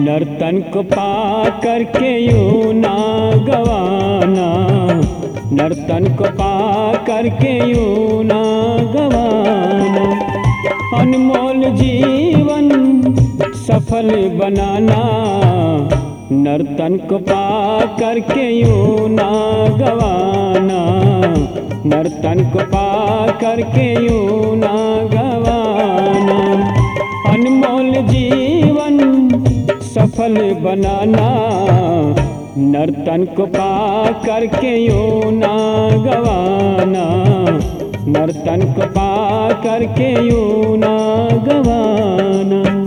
नर्तन को पा करके यूँ ना गवाना। नर्तन को पा करके यूँ ना गवाना। अनमोल जीवन सफल बनाना। नर्तन को पा करके यूँ ना गवाना। नर्तन को पा करके यूँ ना गवाना। अनमोल जीवन सफल बनाना, नर्तन को पा करके यूँ ना गवाना। नर्तन को पा करके यूँ ना गवाना।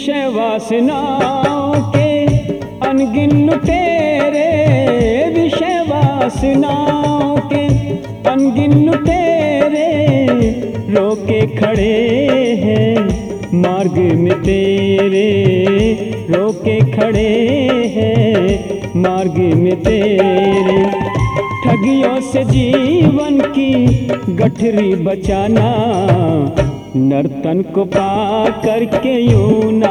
विषय वासनाओं के अनगिन तेरे विषय वासनाओं के अनगिन तेरे रोके खड़े हैं, मार्ग में तेरे। रोके खड़े हैं, मार्ग में तेरे। ठगियों से जीवन की गठरी बचाना नर्तन को पा करके यूँ ना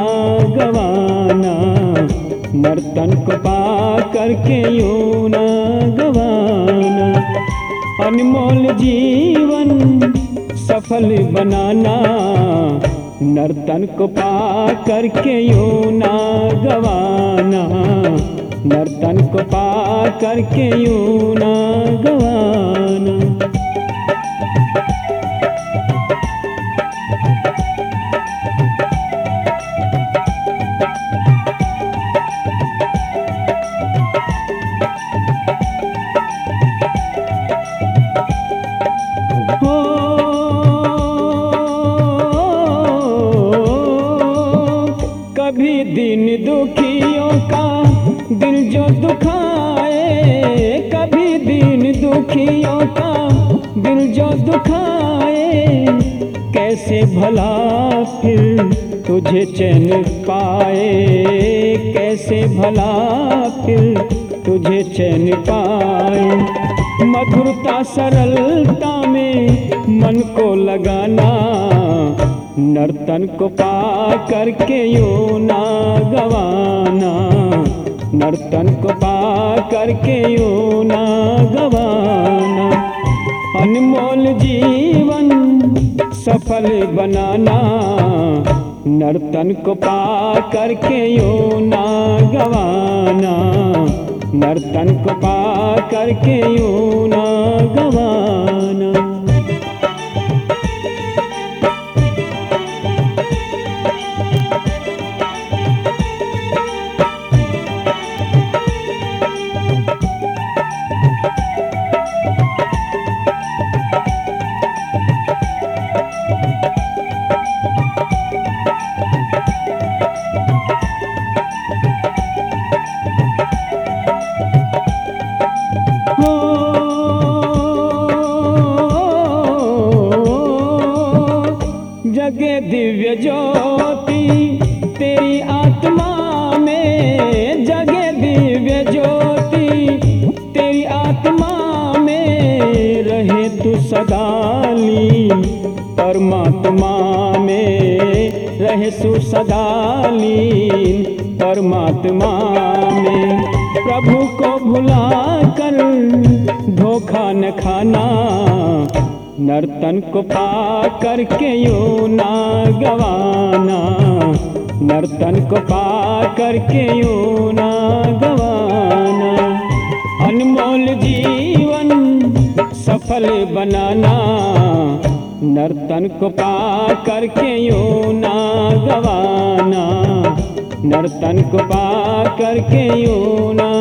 गवाना। नर्तन को पा करके यूँ ना गवाना। अनमोल जीवन सफल बनाना। नर्तन को पा करके यूँ ना गवाना। नर्तन को पा करके यूँ ना दुखियों का दिल जो दुखाए, कभी दिन दुखियों का दिल जो दुखाए, कैसे भला फिर तुझे चैन पाए, कैसे भला फिर तुझे चैन पाए। मधुरता सरलता में मन को लगाना नर्तन को पा करके यूँ ना गवाना। नर्तन को पा करके यूँ ना गवाना। अनमोल जीवन सफल बनाना। नर्तन को पा करके यूँ ना गवाना। नर्तन को पा करके यूँ ना गवाना। दिव्य ज्योति, तेरी आत्मा में जगे दिव्य ज्योति। तेरी आत्मा में रहे तू सदाली परमात्मा में रहे सु सदाली परमात्मा में। प्रभु को भुला कर धोखा न खाना नर्तन को पा करके यूँ ना गवाना। नर्तन को पा करके यूँ ना गवाना। अनमोल जीवन सफल बनाना। नर्तन को पा करके यूँ ना गवाना। नर्तन को पा करके यूँ ना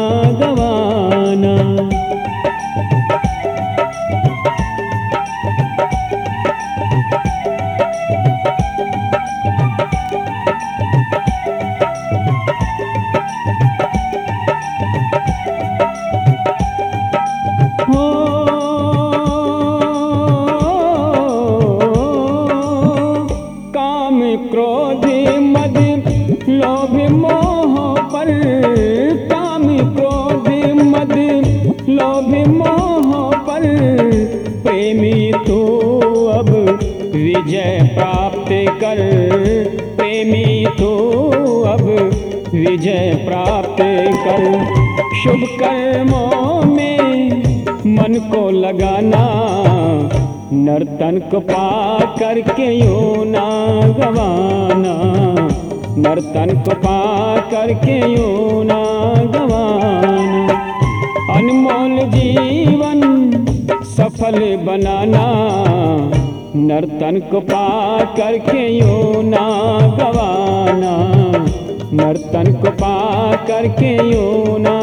प्रेमी तो अब विजय प्राप्त कर। प्रेमी तो अब विजय प्राप्त कर। शुभ कर्मों में मन को लगाना, नर्तन को पा करके यूँ ना गवाना। नर्तन को पा करके यूँ ना गवाना। अनमोल जीवन सफल बनाना, नर्तन को पा करके यूँ ना गवाना। नर्तन को पा करके यूँ ना